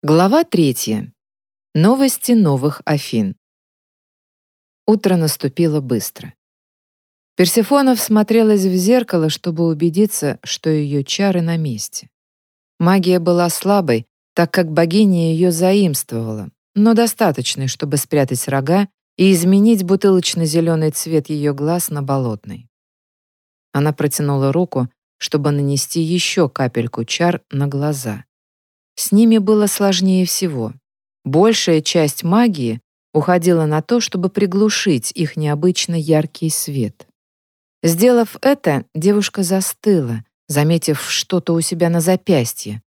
Глава третья. Новости новых Афин. Утро наступило быстро. Персефона всмотрелась в зеркало, чтобы убедиться, что ее чары на месте. Магия была слабой, так как богиня ее заимствовала, но достаточной, чтобы спрятать рога и изменить бутылочно-зеленый цвет ее глаз на болотный. Она протянула руку, чтобы нанести еще капельку чар на глаза — с ними было сложнее всего. Большая часть магии уходила на то, чтобы приглушить их необычно яркий свет. Сделав это, девушка застыла, заметив что-то у себя на запястье.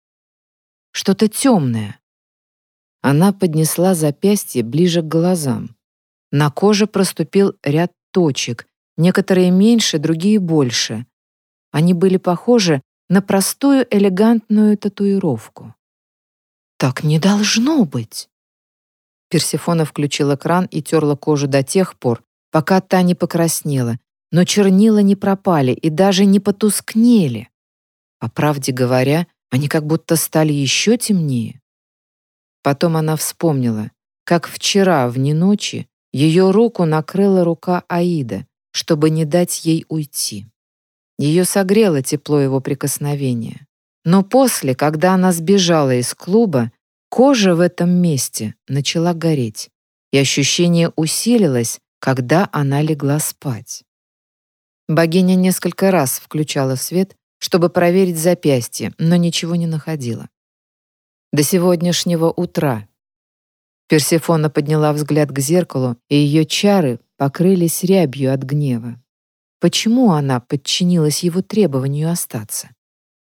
Что-то темное. Она поднесла запястье ближе к глазам. На коже проступил ряд точек, некоторые меньше, другие больше. Они были похожи на простую элегантную татуировку. Так не должно быть. Персефона включила кран и терла кожу до тех пор, пока та не покраснела, но чернила не пропали и даже не потускнели. По правде говоря, они как будто стали еще темнее. Потом она вспомнила, как вчера, вне ночи, ее руку накрыла рука Аида, чтобы не дать ей уйти. Ее согрело тепло его прикосновения. Но после, когда она сбежала из клуба, кожа в этом месте начала гореть, и ощущение усилилось, когда она легла спать. Богиня несколько раз включала свет, чтобы проверить запястье, но ничего не находила. До сегодняшнего утра. Персефона подняла взгляд к зеркалу, и ее чары покрылись рябью от гнева. Почему она подчинилась его требованию остаться?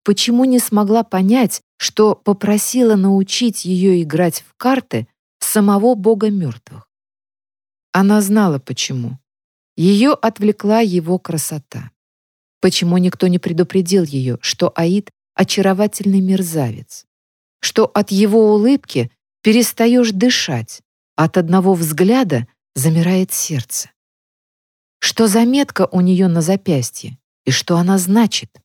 Почему не смогла понять, что попросила научить ее играть в карты самого бога мертвых. Она знала почему. Ее отвлекла его красота. Почему никто не предупредил ее, что Аид — очаровательный мерзавец, что от его улыбки перестаешь дышать, от одного взгляда замирает сердце. Что заметка у нее на запястье и что она значит?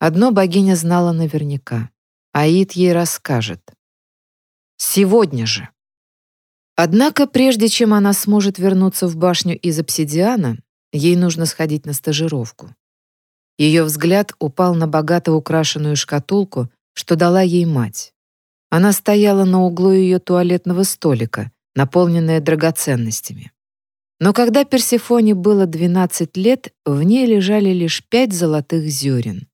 Одно богиня знала наверняка. Аид ей расскажет. Сегодня же. Однако, прежде чем она сможет вернуться в башню из обсидиана, ей нужно сходить на стажировку. Ее взгляд упал на богато украшенную шкатулку, что дала ей мать. Она стояла на углу ее туалетного столика, наполненная драгоценностями. Но когда Персефоне было 12 лет, в ней лежали лишь пять золотых зерен.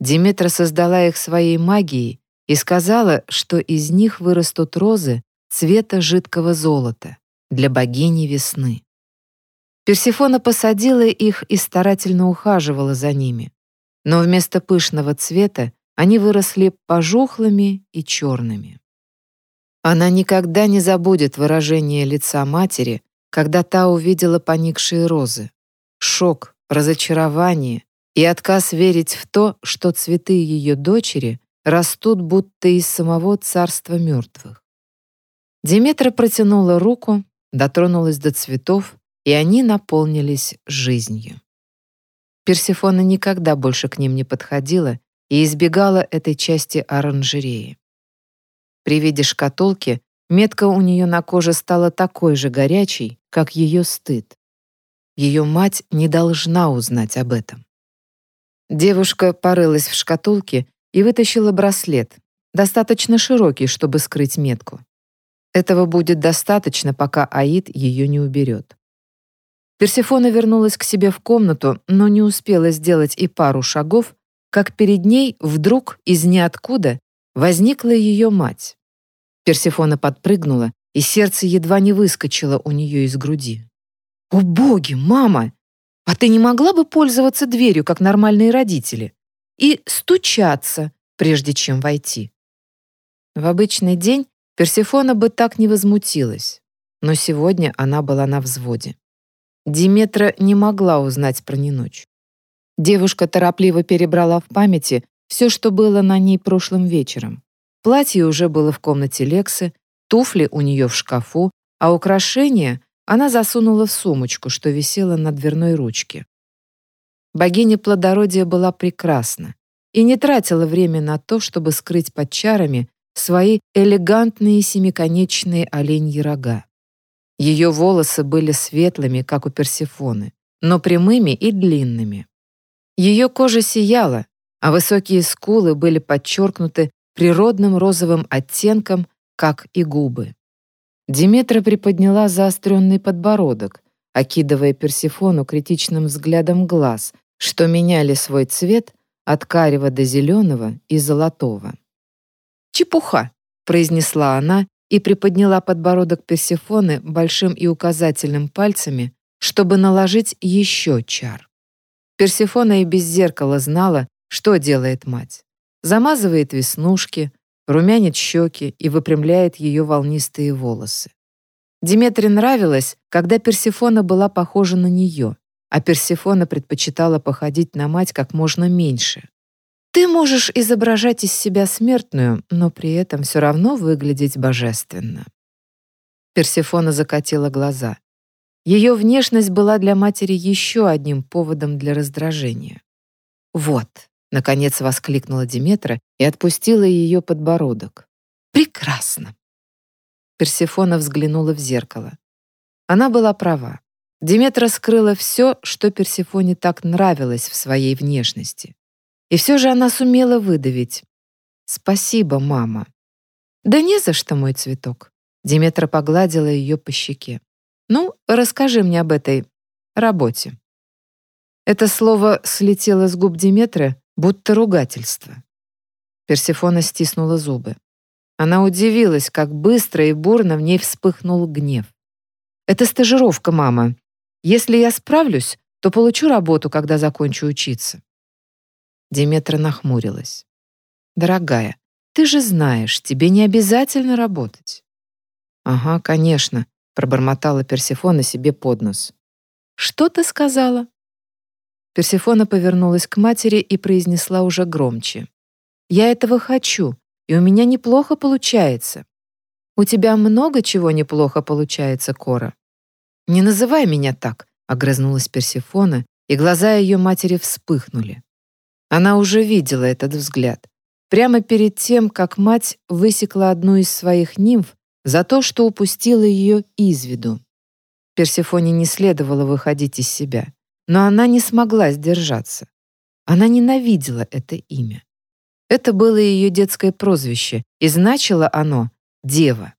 Диметра создала их своей магией и сказала, что из них вырастут розы цвета жидкого золота для богини весны. Персифона посадила их и старательно ухаживала за ними, но вместо пышного цвета они выросли пожухлыми и черными. Она никогда не забудет выражение лица матери, когда та увидела поникшие розы. Шок, разочарование и отказ верить в то, что цветы ее дочери растут будто из самого царства мертвых. Диметра протянула руку, дотронулась до цветов, и они наполнились жизнью. Персефона никогда больше к ним не подходила и избегала этой части оранжереи. При виде шкатулки метка у нее на коже стала такой же горячей, как ее стыд. Ее мать не должна узнать об этом. Девушка порылась в шкатулке и вытащила браслет, достаточно широкий, чтобы скрыть метку. Этого будет достаточно, пока Аид ее не уберет. Персефона вернулась к себе в комнату, но не успела сделать и пару шагов, как перед ней вдруг из ниоткуда возникла ее мать. Персефона подпрыгнула, и сердце едва не выскочило у нее из груди. «О боги, мама! А ты не могла бы пользоваться дверью, как нормальные родители, и стучаться, прежде чем войти? В обычный день Персефона бы так не возмутилась, но сегодня она была на взводе. Диметра не могла узнать про неночь. Девушка торопливо перебрала в памяти все, что было на ней прошлым вечером. Платье уже было в комнате Лексы, туфли у нее в шкафу, а украшения она засунула в сумочку, что висела на дверной ручке. Богиня плодородия была прекрасна и не тратила время на то, чтобы скрыть под чарами свои элегантные семиконечные оленьи рога. Ее волосы были светлыми, как у Персефоны, но прямыми и длинными. Ее кожа сияла, а высокие скулы были подчеркнуты природным розовым оттенком, как и губы. Диметра приподняла заостренный подбородок, окидывая Персефону критичным взглядом глаз, что меняли свой цвет от карего до зеленого и золотого. «Чепуха!» — произнесла она и приподняла подбородок Персефоны большим и указательным пальцами, чтобы наложить еще чар. Персефона и без зеркала знала, что делает мать. Замазывает веснушки, румянит щеки и выпрямляет ее волнистые волосы. Диметре нравилось, когда Персефона была похожа на нее, а Персефона предпочитала походить на мать как можно меньше. Ты можешь изображать из себя смертную, но при этом все равно выглядеть божественно. Персефона закатила глаза. Ее внешность была для матери еще одним поводом для раздражения. «Вот», — наконец воскликнула Диметра и отпустила ее подбородок. «Прекрасно!» Персефона взглянула в зеркало. Она была права. Диметра скрыла все, что Персефоне так нравилось в своей внешности. И все же она сумела выдавить. «Спасибо, мама». «Да не за что, мой цветок». Диметра погладила ее по щеке. «Ну, расскажи мне об этой работе». Это слово слетело с губ Диметры, будто ругательство. Персефона стиснула зубы. Она удивилась, как быстро и бурно в ней вспыхнул гнев. «Это стажировка, мама. Если я справлюсь, то получу работу, когда закончу учиться». Диметра нахмурилась. «Дорогая, ты же знаешь, тебе не обязательно работать». «Ага, конечно», — пробормотала Персефона себе под нос. «Что ты сказала?» Персефона повернулась к матери и произнесла уже громче. «Я этого хочу, и у меня неплохо получается». «У тебя много чего неплохо получается, Кора». «Не называй меня так», — огрызнулась Персефона, и глаза ее матери вспыхнули. Она уже видела этот взгляд. Прямо перед тем, как мать высекла одну из своих нимф за то, что упустила ее из виду. Персефоне не следовало выходить из себя но она не смогла сдержаться. Она ненавидела это имя. Это было ее детское прозвище, и значило оно «дева».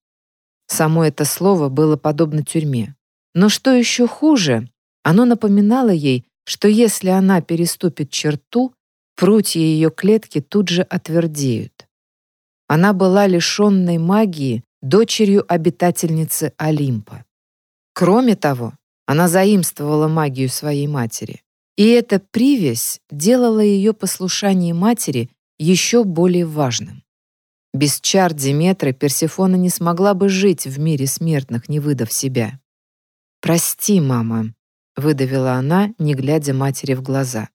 Само это слово было подобно тюрьме. Но что еще хуже, оно напоминало ей, что если она переступит черту, прутья ее клетки тут же отвердеют. Она была лишенной магии, дочерью обитательницы Олимпа. Кроме того, она заимствовала магию своей матери. И эта привязь делала ее послушание матери еще более важным. Без чар Диметры Персефона не смогла бы жить в мире смертных, не выдав себя. «Прости, мама», — выдавила она, не глядя матери в глаза.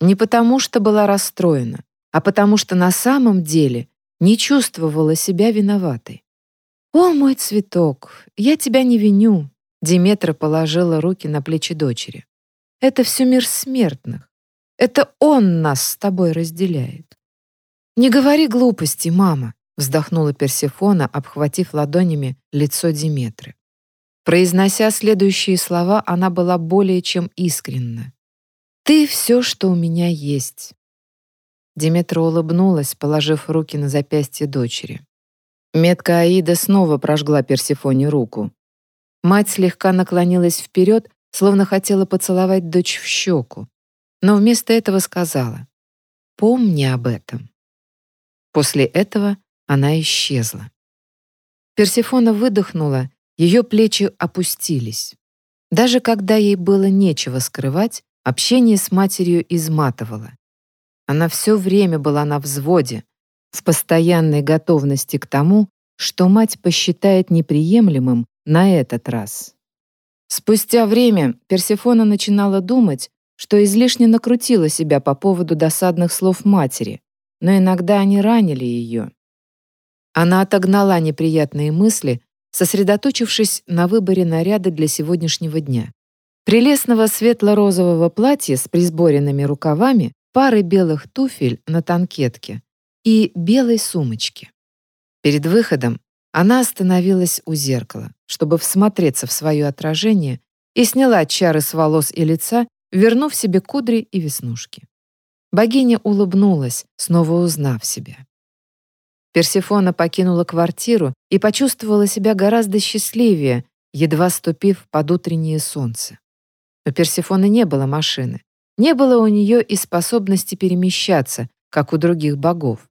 Не потому, что была расстроена, а потому что на самом деле не чувствовала себя виноватой. «О, мой цветок, я тебя не виню, Диметра положила руки на плечи дочери. «Это все мир смертных. Это он нас с тобой разделяет». «Не говори глупости, мама», вздохнула Персефона, обхватив ладонями лицо Диметры. Произнося следующие слова, она была более чем искренна. «Ты все, что у меня есть». Диметра улыбнулась, положив руки на запястье дочери. Метка Аида снова прожгла Персефоне руку, Мать слегка наклонилась вперед, словно хотела поцеловать дочь в щеку, но вместо этого сказала «Помни об этом». После этого она исчезла. Персефона выдохнула, ее плечи опустились. Даже когда ей было нечего скрывать, общение с матерью изматывало. Она все время была на взводе, в постоянной готовности к тому, что мать посчитает неприемлемым на этот раз. Спустя время Персефона начинала думать, что излишне накрутила себя по поводу досадных слов матери, но иногда они ранили ее. Она отогнала неприятные мысли, сосредоточившись на выборе наряда для сегодняшнего дня. Прелестного светло-розового платья с присборенными рукавами, пары белых туфель на танкетке и белой сумочки. Перед выходом она остановилась у зеркала, чтобы всмотреться в свое отражение и сняла чары с волос и лица, вернув себе кудри и веснушки. Богиня улыбнулась, снова узнав себя. Персефона покинула квартиру и почувствовала себя гораздо счастливее, едва ступив под утреннее солнце. У Персефоны не было машины. Не было у нее и способности перемещаться, как у других богов.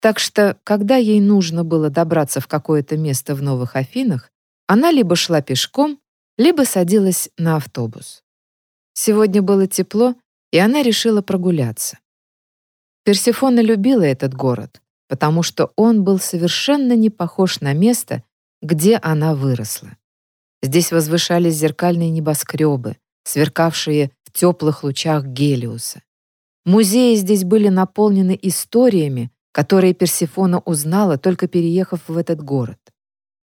Так что, когда ей нужно было добраться в какое-то место в Новых Афинах, она либо шла пешком, либо садилась на автобус. Сегодня было тепло, и она решила прогуляться. Персефона любила этот город, потому что он был совершенно не похож на место, где она выросла. Здесь возвышались зеркальные небоскребы, сверкавшие в теплых лучах Гелиуса. Музеи здесь были наполнены историями, которые Персефона узнала, только переехав в этот город.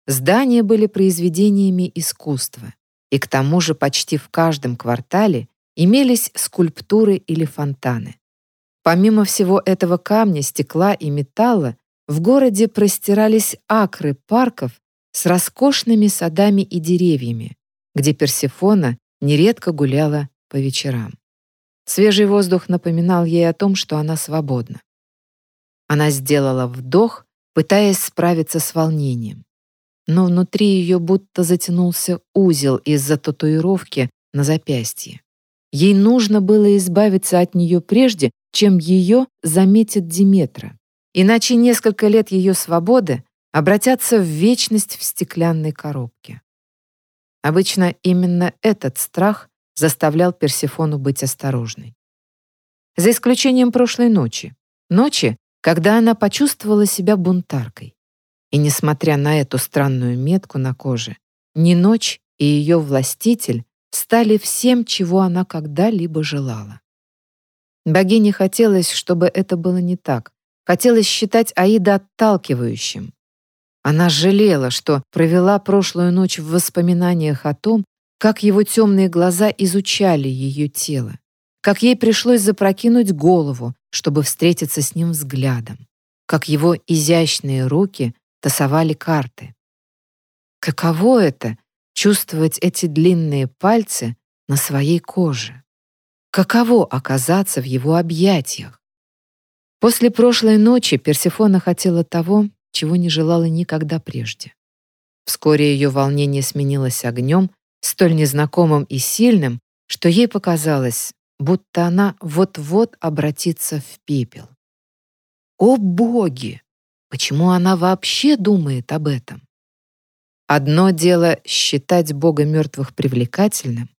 Здания были произведениями искусства, и к тому же почти в каждом квартале имелись скульптуры или фонтаны. Помимо всего этого камня, стекла и металла, в городе простирались акры парков с роскошными садами и деревьями, где Персефона нередко гуляла по вечерам. Свежий воздух напоминал ей о том, что она свободна. Она сделала вдох, пытаясь справиться с волнением. Но внутри ее будто затянулся узел из-за татуировки на запястье. Ей нужно было избавиться от нее прежде, чем ее заметит Диметра. Иначе несколько лет ее свободы обратятся в вечность в стеклянной коробке. Обычно именно этот страх заставлял Персефону быть осторожной. За исключением прошлой ночи. Ночи, когда она почувствовала себя бунтаркой. И несмотря на эту странную метку на коже, ни ночь и ее властитель стали всем, чего она когда-либо желала. Богине хотелось, чтобы это было не так. Хотелось считать Аида отталкивающим. Она жалела, что провела прошлую ночь в воспоминаниях о том, как его темные глаза изучали ее тело, как ей пришлось запрокинуть голову, чтобы встретиться с ним взглядом, как его изящные руки тасовали карты. Каково это — чувствовать эти длинные пальцы на своей коже? Каково оказаться в его объятиях? После прошлой ночи Персефона хотела того, чего не желала никогда прежде. Вскоре ее волнение сменилось огнем, столь незнакомым и сильным, что ей показалось, будто она вот-вот обратится в пепел. О боги! Почему она вообще думает об этом? Одно дело считать Бога мертвых привлекательным,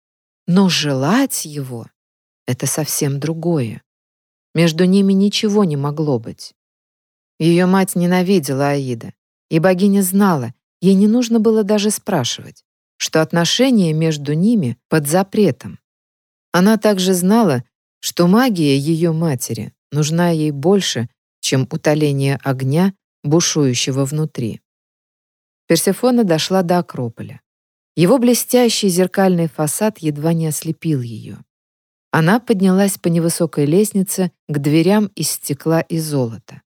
но желать его — это совсем другое. Между ними ничего не могло быть. Ее мать ненавидела Аида, и богиня знала, ей не нужно было даже спрашивать, что отношения между ними под запретом. Она также знала, что магия ее матери нужна ей больше, чем утоление огня, бушующего внутри. Персефона дошла до Акрополя. Его блестящий зеркальный фасад едва не ослепил ее. Она поднялась по невысокой лестнице к дверям из стекла и золота.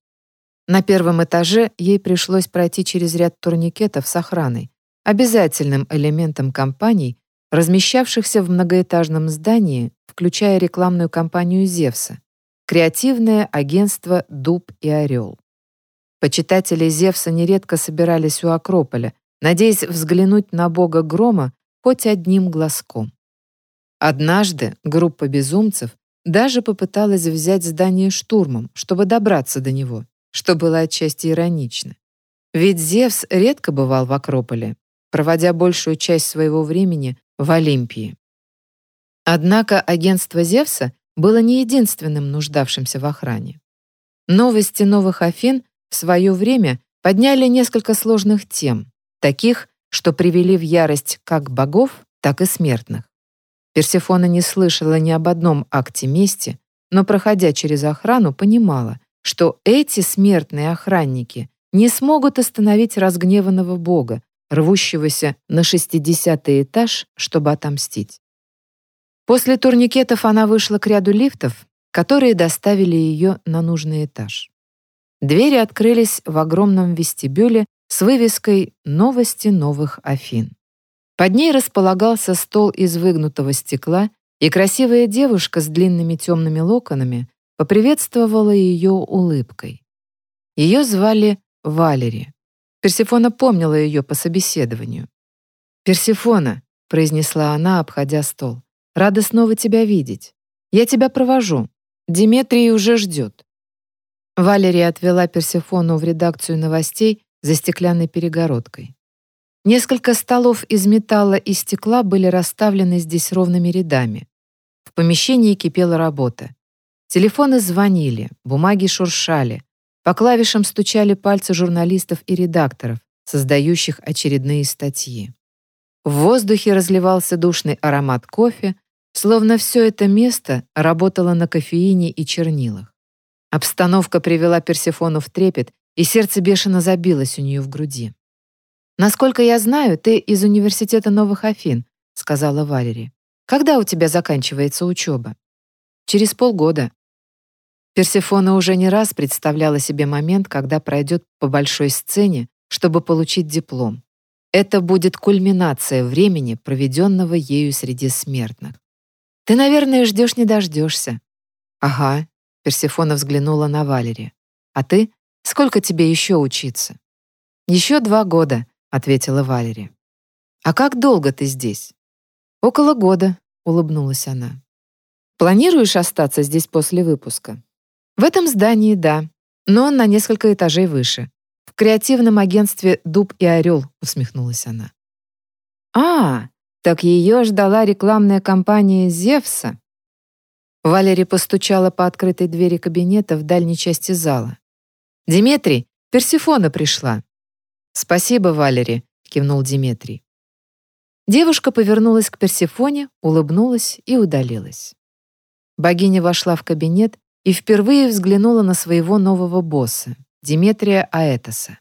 На первом этаже ей пришлось пройти через ряд турникетов с охраной, обязательным элементом компаний, размещавшихся в многоэтажном здании, включая рекламную кампанию Зевса, креативное агентство «Дуб и орел». Почитатели Зевса нередко собирались у Акрополя, надеясь взглянуть на бога грома хоть одним глазком. Однажды группа безумцев даже попыталась взять здание штурмом, чтобы добраться до него, что было отчасти иронично. Ведь Зевс редко бывал в Акрополе, проводя большую часть своего времени в Олимпии. Однако агентство Зевса было не единственным нуждавшимся в охране. Новости новых Афин в свое время подняли несколько сложных тем, таких, что привели в ярость как богов, так и смертных. Персефона не слышала ни об одном акте мести, но, проходя через охрану, понимала, что эти смертные охранники не смогут остановить разгневанного бога, рвущегося на шестидесятый этаж, чтобы отомстить. После турникетов она вышла к ряду лифтов, которые доставили ее на нужный этаж. Двери открылись в огромном вестибюле с вывеской «Новости новых Афин». Под ней располагался стол из выгнутого стекла, и красивая девушка с длинными темными локонами поприветствовала ее улыбкой. Ее звали Валери. Персифона помнила ее по собеседованию. «Персифона», — произнесла она, обходя стол, — «рада снова тебя видеть. Я тебя провожу. Диметрий уже ждет». Валерия отвела Персифону в редакцию новостей за стеклянной перегородкой. Несколько столов из металла и стекла были расставлены здесь ровными рядами. В помещении кипела работа. Телефоны звонили, бумаги шуршали, по клавишам стучали пальцы журналистов и редакторов, создающих очередные статьи. В воздухе разливался душный аромат кофе, словно все это место работало на кофеине и чернилах. Обстановка привела Персефону в трепет, и сердце бешено забилось у нее в груди. «Насколько я знаю, ты из Университета Новых Афин», — сказала Валери. «Когда у тебя заканчивается учеба?» «Через полгода». Персефона уже не раз представляла себе момент, когда пройдет по большой сцене, чтобы получить диплом. Это будет кульминация времени, проведенного ею среди смертных. «Ты, наверное, ждешь не дождешься». «Ага», — Персефона взглянула на Валери. «А ты? Сколько тебе еще учиться?» «Еще два года», — ответила Валери. «А как долго ты здесь?» «Около года», — улыбнулась она. «Планируешь остаться здесь после выпуска?» «В этом здании, да, но на несколько этажей выше. В креативном агентстве «Дуб и орел», — усмехнулась она. «А, так ее ждала рекламная кампания «Зевса». Валерия постучала по открытой двери кабинета в дальней части зала. «Диметрий, Персифона пришла». «Спасибо, Валери», — кивнул Диметрий. Девушка повернулась к Персифоне, улыбнулась и удалилась. Богиня вошла в кабинет и впервые взглянула на своего нового босса, Диметрия Аэтоса.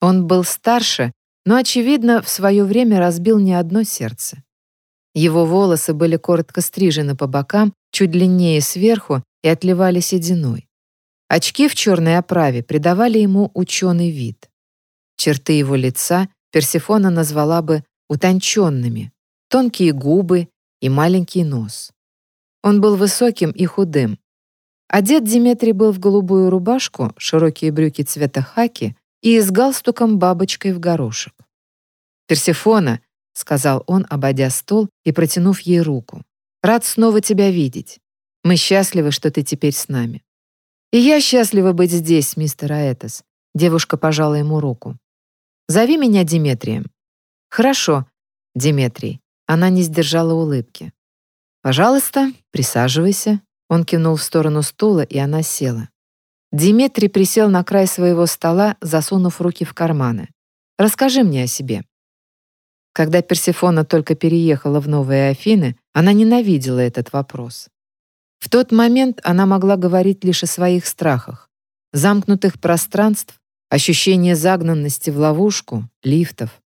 Он был старше, но, очевидно, в свое время разбил не одно сердце. Его волосы были коротко стрижены по бокам, чуть длиннее сверху и отливали сединой. Очки в черной оправе придавали ему ученый вид. Черты его лица Персифона назвала бы утонченными, тонкие губы и маленький нос. Он был высоким и худым. Одет Диметрий был в голубую рубашку, широкие брюки цвета хаки и с галстуком бабочкой в горошек. «Персифона», — сказал он, обойдя стол и протянув ей руку, — «рад снова тебя видеть. Мы счастливы, что ты теперь с нами». «И я счастлива быть здесь, мистер Аэтос», — девушка пожала ему руку. Зови меня Диметрием». «Хорошо, Диметрий». Она не сдержала улыбки. «Пожалуйста, присаживайся». Он кивнул в сторону стула, и она села. Диметрий присел на край своего стола, засунув руки в карманы. «Расскажи мне о себе». Когда Персефона только переехала в Новые Афины, она ненавидела этот вопрос. В тот момент она могла говорить лишь о своих страхах, замкнутых пространств ощущение загнанности в ловушку, лифтов.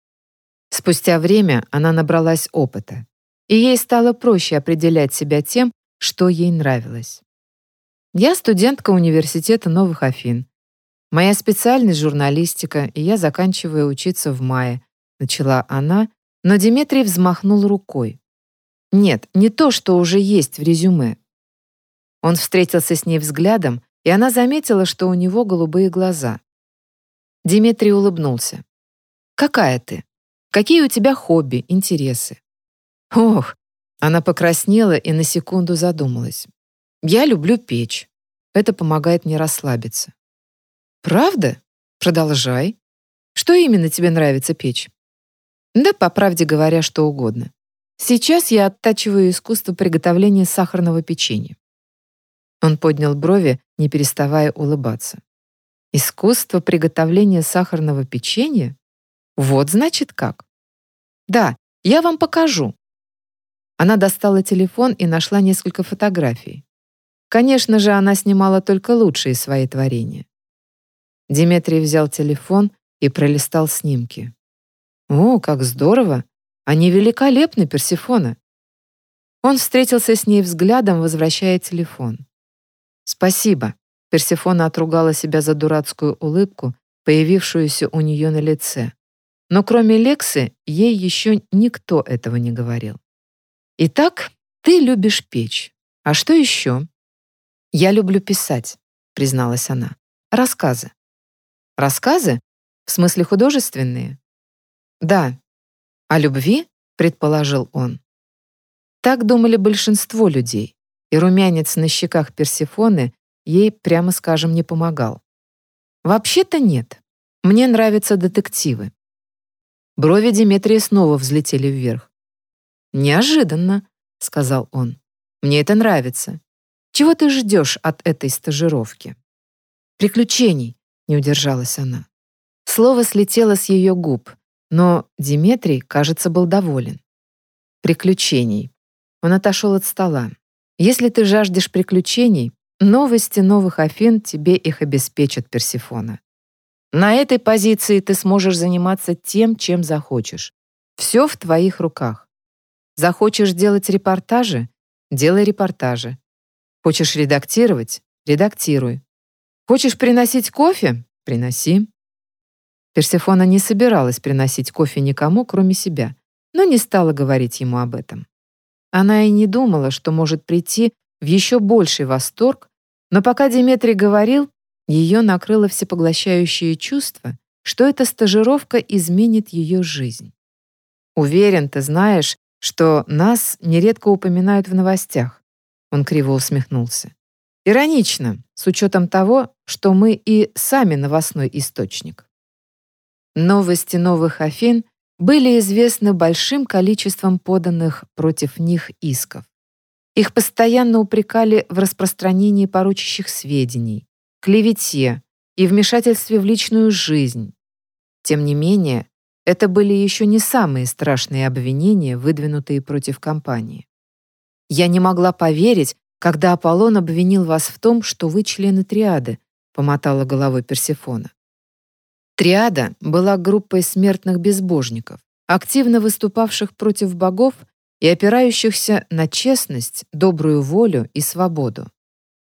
Спустя время она набралась опыта, и ей стало проще определять себя тем, что ей нравилось. Я студентка университета Новых Афин. Моя специальность — журналистика, и я заканчиваю учиться в мае, начала она, но Дмитрий взмахнул рукой. Нет, не то, что уже есть в резюме. Он встретился с ней взглядом, и она заметила, что у него голубые глаза. Дмитрий улыбнулся. «Какая ты? Какие у тебя хобби, интересы?» «Ох!» Она покраснела и на секунду задумалась. «Я люблю печь. Это помогает мне расслабиться». «Правда? Продолжай. Что именно тебе нравится печь?» «Да, по правде говоря, что угодно. Сейчас я оттачиваю искусство приготовления сахарного печенья». Он поднял брови, не переставая улыбаться. Искусство приготовления сахарного печенья? Вот значит как. Да, я вам покажу. Она достала телефон и нашла несколько фотографий. Конечно же, она снимала только лучшие свои творения. Диметрий взял телефон и пролистал снимки. «О, как здорово! Они великолепны, Персифона!» Он встретился с ней взглядом, возвращая телефон. «Спасибо», Персефона отругала себя за дурацкую улыбку, появившуюся у нее на лице. Но кроме Лексы, ей еще никто этого не говорил. «Итак, ты любишь печь. А что еще?» «Я люблю писать», — призналась она. «Рассказы». «Рассказы? В смысле художественные?» «Да». «О любви?» — предположил он. Так думали большинство людей, и румянец на щеках Персефоны ей, прямо скажем, не помогал. «Вообще-то нет. Мне нравятся детективы». Брови Диметрия снова взлетели вверх. «Неожиданно», — сказал он. «Мне это нравится. Чего ты ждешь от этой стажировки?» «Приключений», — не удержалась она. Слово слетело с ее губ, но Диметрий, кажется, был доволен. «Приключений», он отошел от стола. «Если ты жаждешь приключений, новости новых Афин тебе их обеспечат, Персифона. На этой позиции ты сможешь заниматься тем, чем захочешь. Все в твоих руках. Захочешь делать репортажи? Делай репортажи. Хочешь редактировать? Редактируй. Хочешь приносить кофе? Приноси. Персефона не собиралась приносить кофе никому, кроме себя, но не стала говорить ему об этом. Она и не думала, что может прийти в еще больший восторг, но пока Диметрий говорил, ее накрыло всепоглощающее чувство, что эта стажировка изменит ее жизнь. «Уверен, ты знаешь, что нас нередко упоминают в новостях», он криво усмехнулся. «Иронично, с учетом того, что мы и сами новостной источник». Новости новых Афин были известны большим количеством поданных против них исков. Их постоянно упрекали в распространении порочащих сведений, клевете и вмешательстве в личную жизнь. Тем не менее, это были еще не самые страшные обвинения, выдвинутые против компании. «Я не могла поверить, когда Аполлон обвинил вас в том, что вы члены триады», помотала головой Персефона. Триада была группой смертных безбожников, активно выступавших против богов и опирающихся на честность, добрую волю и свободу.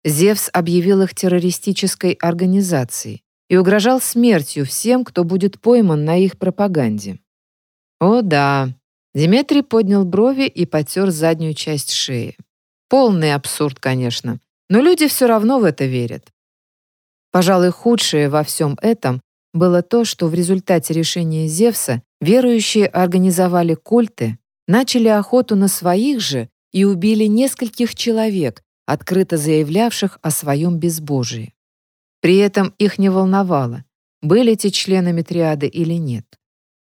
Зевс объявил их террористической организацией и угрожал смертью всем, кто будет пойман на их пропаганде. О да, Диметрий поднял брови и потер заднюю часть шеи. Полный абсурд, конечно, но люди все равно в это верят. Пожалуй, худшее во всем этом было то, что в результате решения Зевса верующие организовали культы, начали охоту на своих же и убили нескольких человек, открыто заявлявших о своем безбожии. При этом их не волновало, были те членами триады или нет.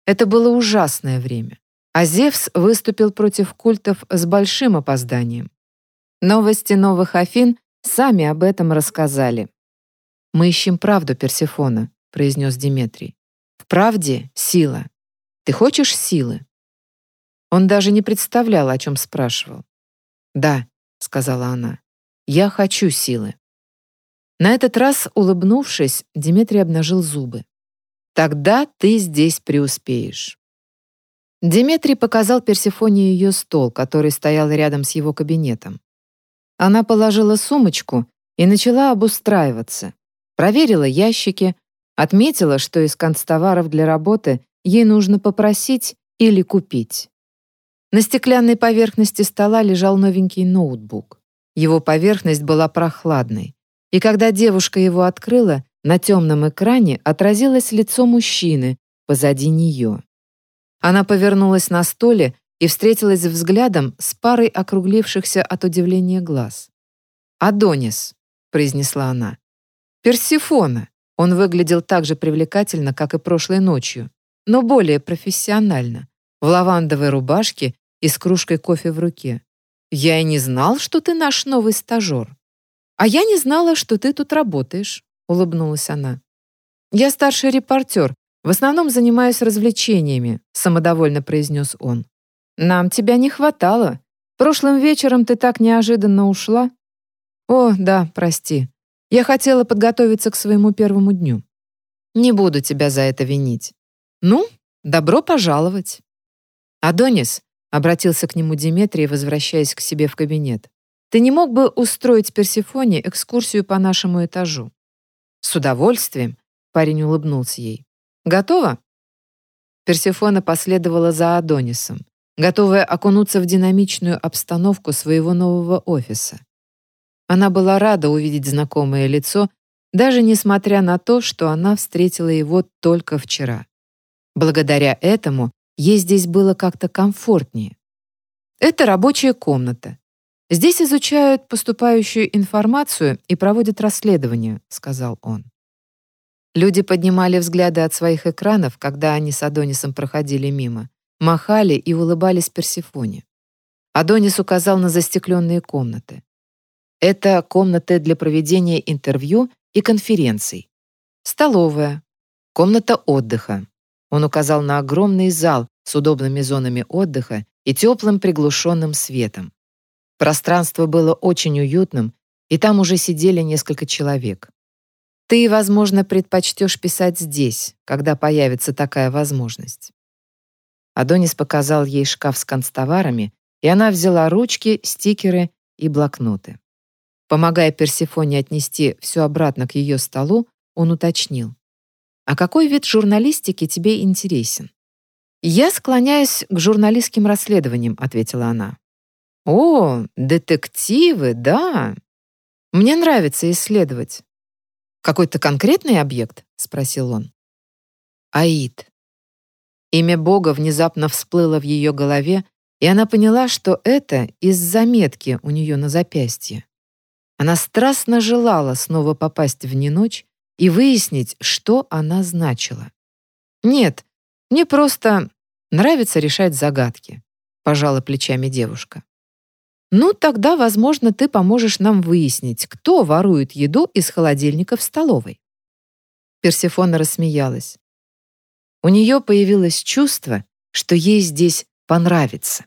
Это было ужасное время, а Зевс выступил против культов с большим опозданием. Новости новых Афин сами об этом рассказали. «Мы ищем правду Персефона», — произнес Диметрий. «В правде сила. Ты хочешь силы?» Он даже не представлял, о чем спрашивал. «Да», — сказала она, — «я хочу силы». На этот раз, улыбнувшись, Диметрий обнажил зубы. «Тогда ты здесь преуспеешь». Диметрий показал Персефоне ее стол, который стоял рядом с его кабинетом. Она положила сумочку и начала обустраиваться. Проверила ящики, Отметила, что из констоваров для работы ей нужно попросить или купить. На стеклянной поверхности стола лежал новенький ноутбук. Его поверхность была прохладной, и когда девушка его открыла, на темном экране отразилось лицо мужчины позади нее. Она повернулась на столе и встретилась взглядом с парой округлившихся от удивления глаз. «Адонис», — произнесла она. «Персифона». Он выглядел так же привлекательно, как и прошлой ночью, но более профессионально, в лавандовой рубашке и с кружкой кофе в руке. «Я и не знал, что ты наш новый стажер». «А я не знала, что ты тут работаешь», — улыбнулась она. «Я старший репортер, в основном занимаюсь развлечениями», — самодовольно произнес он. «Нам тебя не хватало. Прошлым вечером ты так неожиданно ушла». «О, да, прости. Я хотела подготовиться к своему первому дню. Не буду тебя за это винить. Ну, добро пожаловать. Адонис, обратился к нему Диметрий, возвращаясь к себе в кабинет. Ты не мог бы устроить Персефоне экскурсию по нашему этажу?» «С удовольствием», — парень улыбнулся ей. «Готово?» Персефона последовала за Адонисом, готовая окунуться в динамичную обстановку своего нового офиса. Она была рада увидеть знакомое лицо, даже несмотря на то, что она встретила его только вчера. Благодаря этому ей здесь было как-то комфортнее. Это рабочая комната. Здесь изучают поступающую информацию и проводят расследование, сказал он. Люди поднимали взгляды от своих экранов, когда они с Адонисом проходили мимо, махали и улыбались Персефоне. Адонис указал на застекленные комнаты. Это комнаты для проведения интервью и конференций. Столовая, комната отдыха. Он указал на огромный зал с удобными зонами отдыха и теплым приглушенным светом. Пространство было очень уютным, и там уже сидели несколько человек. Ты, возможно, предпочтешь писать здесь, когда появится такая возможность. Адонис показал ей шкаф с канцтоварами, и она взяла ручки, стикеры и блокноты. Помогая Персефоне отнести все обратно к ее столу, он уточнил. «А какой вид журналистики тебе интересен?» «Я склоняюсь к журналистским расследованиям», — ответила она. «О, детективы, да. Мне нравится исследовать. «Какой-то конкретный объект?» — спросил он. «Аид». Имя Бога внезапно всплыло в ее голове, и она поняла, что это из заметки у нее на запястье. Она страстно желала снова попасть в неночь и выяснить, что она значила. «Нет, мне просто нравится решать загадки», — пожала плечами девушка. Ну, тогда, возможно, ты поможешь нам выяснить, кто ворует еду из холодильника в столовой. Персефона рассмеялась. У нее появилось чувство, что ей здесь понравится.